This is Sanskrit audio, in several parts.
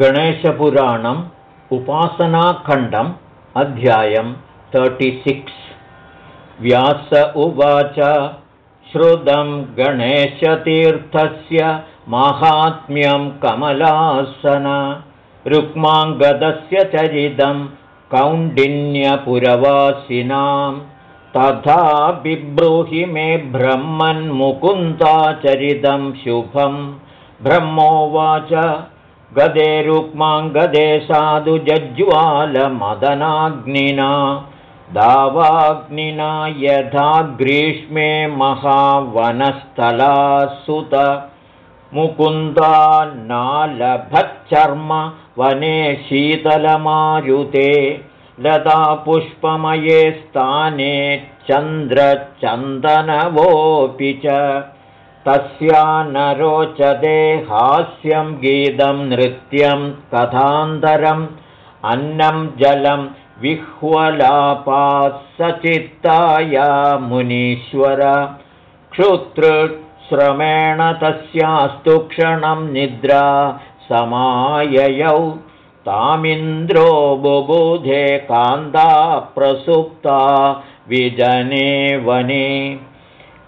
गणेशपुराणम् उपासनाखण्डम् अध्यायं तर्टिसिक्स् व्यास उवाच श्रुतं गणेशतीर्थस्य माहात्म्यं कमलासन। रुक्माङ्गदस्य चरितं कौण्डिन्यपुरवासिनां। तथा बिब्रूहि मे ब्रह्मन्मुकुन्दाचरितं शुभं। ब्रह्मोवाच गदे रुक्माङ्गदे साधु जज्ज्वालमदनाग्निना। दावाग्निना यथा ग्रीष्मे महावनस्थलासुत। मुकुन्दा नालभच्चर्म वने शीतलमारुते। लतापुष्पमये स्थाने चन्द्रचन्दनवोऽपि च तस्या न रोचते हास्यं गीतं नृत्यं कथान्तरम् अन्नं जलं विह्वलापात् सचित्ताया मुनीश्वर। क्षुतृश्रमेण तस्यास्तु क्षणं निद्रा समाययौ। तामिन्द्रो बुबुधे कान्ता प्रसुप्ता विजने वने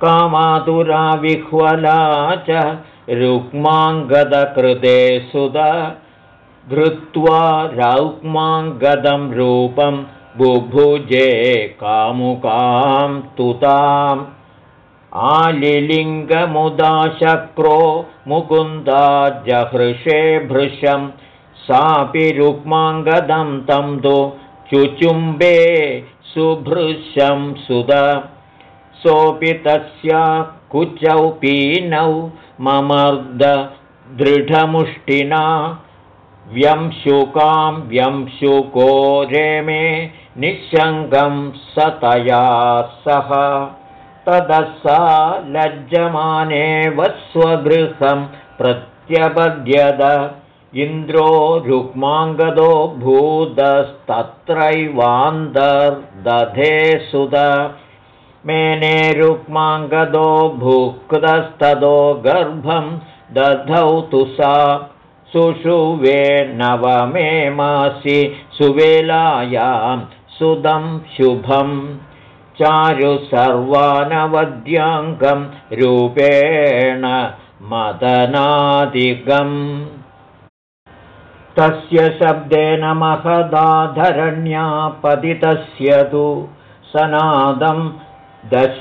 कामातुरा विह्वला च रुक्माङ्गदकृते सुध। धृत्वा रौक्माङ्गदं रूपं बुभुजे कामुकां तुताम्। आलिलिङ्गमुदा शक्रो मुकुन्दा जहृषे भृशं। सापि रुक्माङ्गदं तं तु चुचुम्बे सुभृशं सुद सोऽपि तस्या कुचौ पीनौ ममर्ददृढमुष्टिना व्यंशुकां व्यंशुको रेमे निःशङ्गं स तया सह। ततः सा लज्जमानेव स्वगृहं प्रत्यपद्यत इन्द्रो रुक्माङ्गदो भूतस्तत्रैवान्तर्दधे सुत मेने रुक्माङ्गदो भुक्तस्तदो गर्भं दधौ तु सा। सुषुवे नवमे मासि सुवेलायां सुदं शुभं चारु सर्वानवद्याङ्गं रूपेण मदनादिकम् तस्य शब्देन महदाधरण्यापतितस्य तु सनादं दश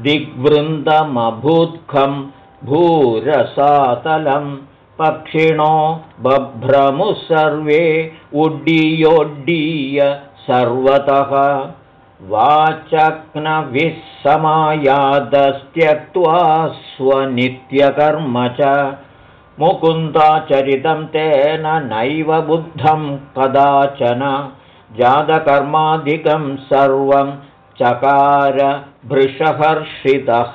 दिग्वृन्दमभूत्खं भूरसातलं पक्षिणो बभ्रमुः सर्वे उड्डीयोड्डीय सर्वतः। वाचक्नभिः समायादस्त्यक्त्वा स्वनित्यकर्म च। मुकुन्दाचरितं तेन नैव बुद्धं कदाचन। जातकर्माधिकं सर्वं चकार भृशहर्षितः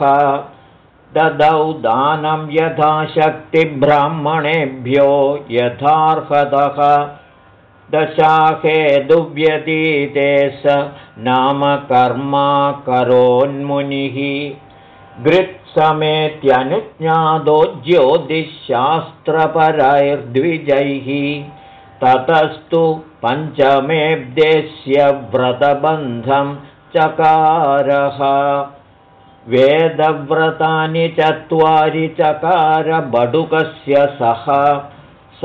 ददौ दानं यथाशक्तिब्राह्मणेभ्यो यथार्हतः। दशाखे दुव्यतीते स नाम कर्मा करोन्मुनिः। गृत्समेत्यनुज्ञातो ज्योतिश्शास्त्रपरैर्द्विजैः ततस्तु पञ्चमेब्देस्य व्रतबन्धं चकारः। वेदव्रतानि चत्वारि चकारबडुकस्य सह।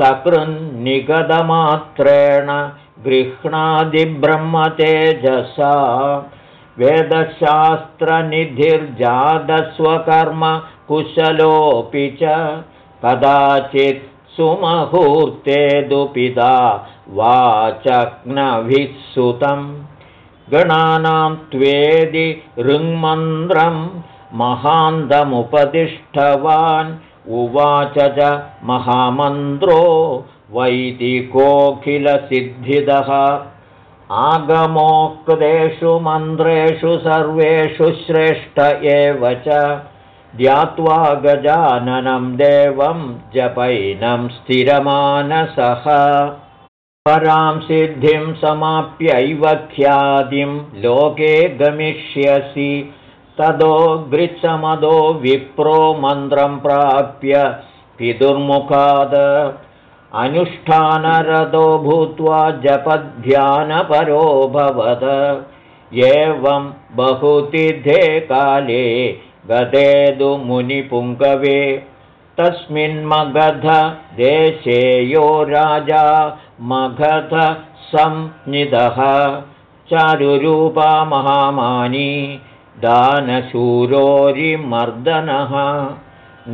सकृन्निगतमात्रेण गृह्णादिब्रह्मतेजसा। वेदशास्त्रनिधिर्जातस्वकर्म कुशलोऽपि च। कदाचित् सुमहूर्ते दुपिता वाचक्नभिः गणानां त्वेदि ऋङ्मन्त्रं महान्तमुपतिष्ठवान् उवाच च महामन्त्रो वैदिकोऽखिलसिद्धिदः आगमोक्तेषु मन्त्रेषु सर्वेषु श्रेष्ठ एव च। ध्यात्वा गजाननं देवं जपैनं स्थिरमानसः परां सिद्धिं समाप्यैव ख्यातिं लोके गमिष्यसि। तदो गृत्समदो विप्रो मन्त्रं प्राप्य पितुर्मुखाद। अनुष्ठानरतो भूत्वा जपध्यानपरो भवद एवं बहुतिथे काले गतेदु मुनिपुङ्गवे तस्मिन् देशे यो राजा मगध संनिधः। चारुरूपा महामानी दानशूरोरिमर्दनः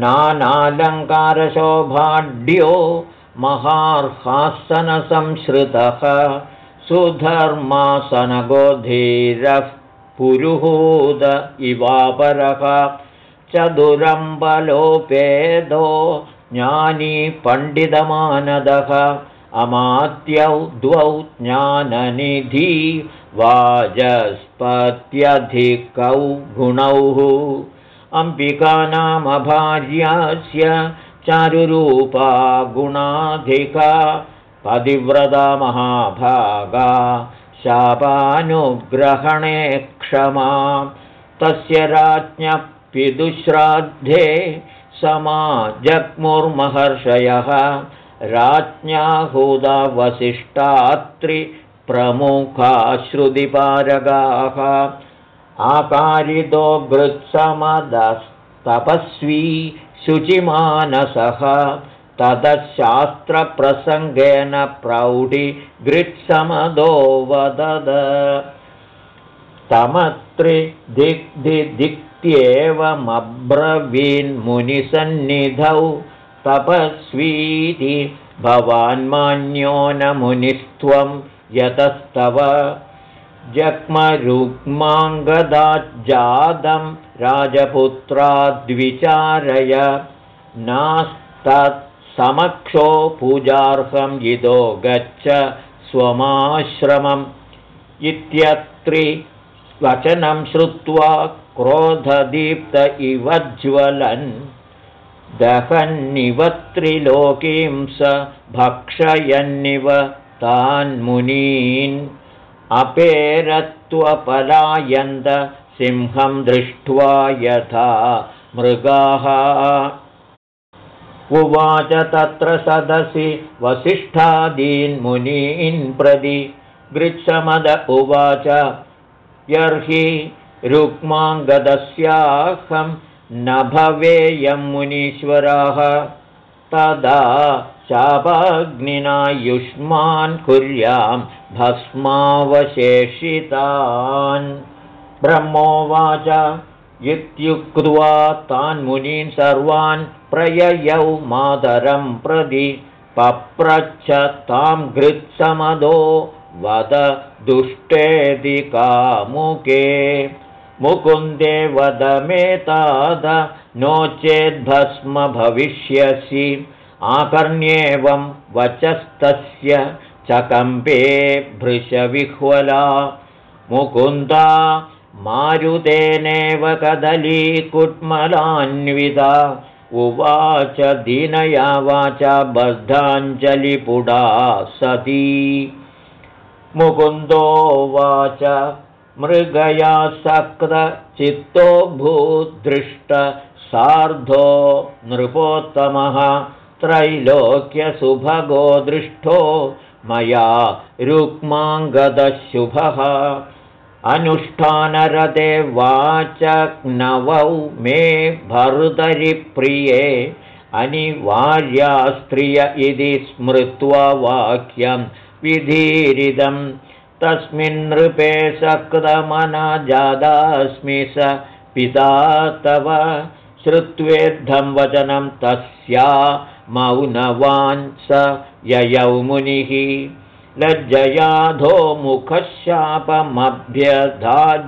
नानालङ्कारशोभाढ्यो महार्हासनसंश्रितः। सुधर्मासनगोधीरः पुरुहूद इवापरः चतुरम्बलोपेदो ज्ञानी पण्डितमानदः अमात्यौ द्वौ ज्ञाननिधि वाजस्पत्यधिकौ गुणौ। अम्बिकानामभार्यास्य चारुरूपा गुणाधिका पतिव्रता महाभागा शापानुग्रहणे क्षमा। तस्य राज्ञः पितुश्राद्धे समाजग्मुर्महर्षयः राज्ञाहूदवसिष्ठात्रिप्रमुखा श्रुतिपारगाः आकारितो गृत्समदस्तपस्वी शुचिमानसः। ततशास्त्रप्रसङ्गेन प्रौढि गृत्समदो वदद तमत्रिदिग्धिदिक्त्येवमब्रवीन्मुनिसन्निधौ तपस्वीति भवान्मान्यो न मुनिस्त्वं यतस्तव जग्मरुग्माङ्गदाज्जातं राजपुत्राद्विचारय नास्तत्समक्षो पूजार्हं यिदो गच्छ स्वमाश्रमम् इत्यत्रिवचनं श्रुत्वा क्रोधदीप्त इव ज्वलन्। दहन्निव त्रिलोकीं स भक्षयन्निव तान्मुनीन्। अपेरत्वपलायन्त सिंहं दृष्ट्वा यथा मृगाः। उवाच तत्र सदसि वसिष्ठादीन्मुनीन् प्रति गृत्समद उवाच। यर्हि रुक्माङ्गदस्याहं न भवेयं मुनीश्वराः। तदा युष्मान् कुर्यां भस्मावशेषितान्। ब्रह्मोवाच इत्युक्त्वा तान् मुनीन् सर्वान् प्रययौ मातरं प्रदि पप्रच्छ तां घृत्समदो वद दुष्टेदि कामुके मुकुन्दे वद मेताद नो चेद्भस्म भविष्यसि। आकर्ण्येवं वचस्तस्य चकम्पे भृशविह्वला। मुकुन्दा मारुतेनेव कदलीकुट्मलान्विता। उवाच दीनया वाचा बद्धाञ्जलिपुडा सती। मुकुन्दोवाच मृगया सक्तचित्तो भूदृष्ट सार्धो नृपोत्तमः त्रैलोक्यसुभगो दृष्टो मया रुक्माङ्गदशुभः। अनुष्ठानरते वाचक्नवौ मे भर्तरिप्रिये अनिवार्यास्त्रिय इति स्मृत्वा वाक्यं विधीरिदं तस्मिन् नृपे सकृतमना जादास्मि स पिता तव श्रुत्वेद्धं वचनं तस्या मौनवान् स ययौ मुनिः। लज्जयाधो मुखशापमभ्यधा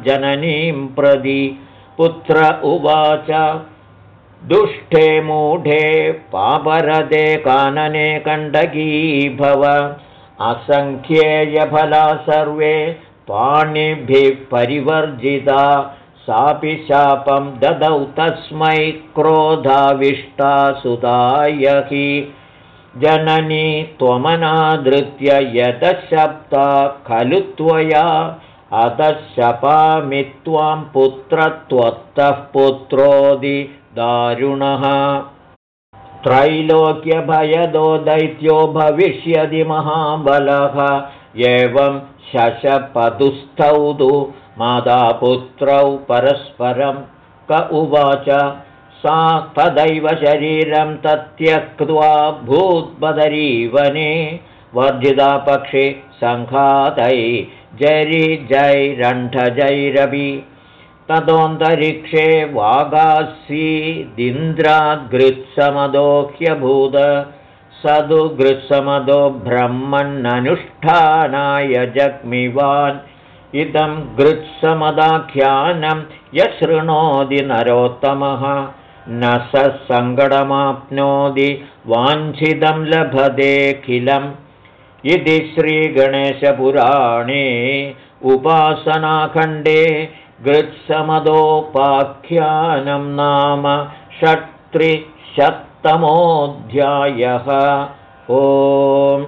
जननीं प्रदि पुत्र उवाच दुष्टे मूढे पापरदे कानने कण्डकी भव असङ्ख्येयफला सर्वे पाणिभिः परिवर्जिता सापि शापं ददौ तस्मै क्रोधाविष्टा सुताय हि। जननी त्वमनादृत्य यतशप्ता खलु त्वया अतः शपामि त्वां पुत्रत्वत्तः पुत्रोदि दारुणः त्रैलोक्यभयदो दैत्यो भविष्यति महाबलः। एवं शशपदुस्थौ तु मातापुत्रौ परस्परं क उवाच। सा तदैव शरीरं तत्यक्त्वा भूत्पदरीवने वर्धिता पक्षे सङ्घातै जैरण्ठजैरपि ततोऽन्तरिक्षे वागासीदिन्द्राद्गृत्समदोह्यभूत स तु गृत्समदो ब्रह्मन्ननुष्ठानाय जग्मिवान्। इदं गृत्समदाख्यानं यशृणोति नरोत्तमः। न स सङ्कटमाप्नोति वाञ्छितं लभतेऽखिलम् इति श्रीगणेशपुराणे उपासनाखण्डे गृत्समदोपाख्यानं नाम षट्त्रिशत्तमोऽध्यायः। ओम्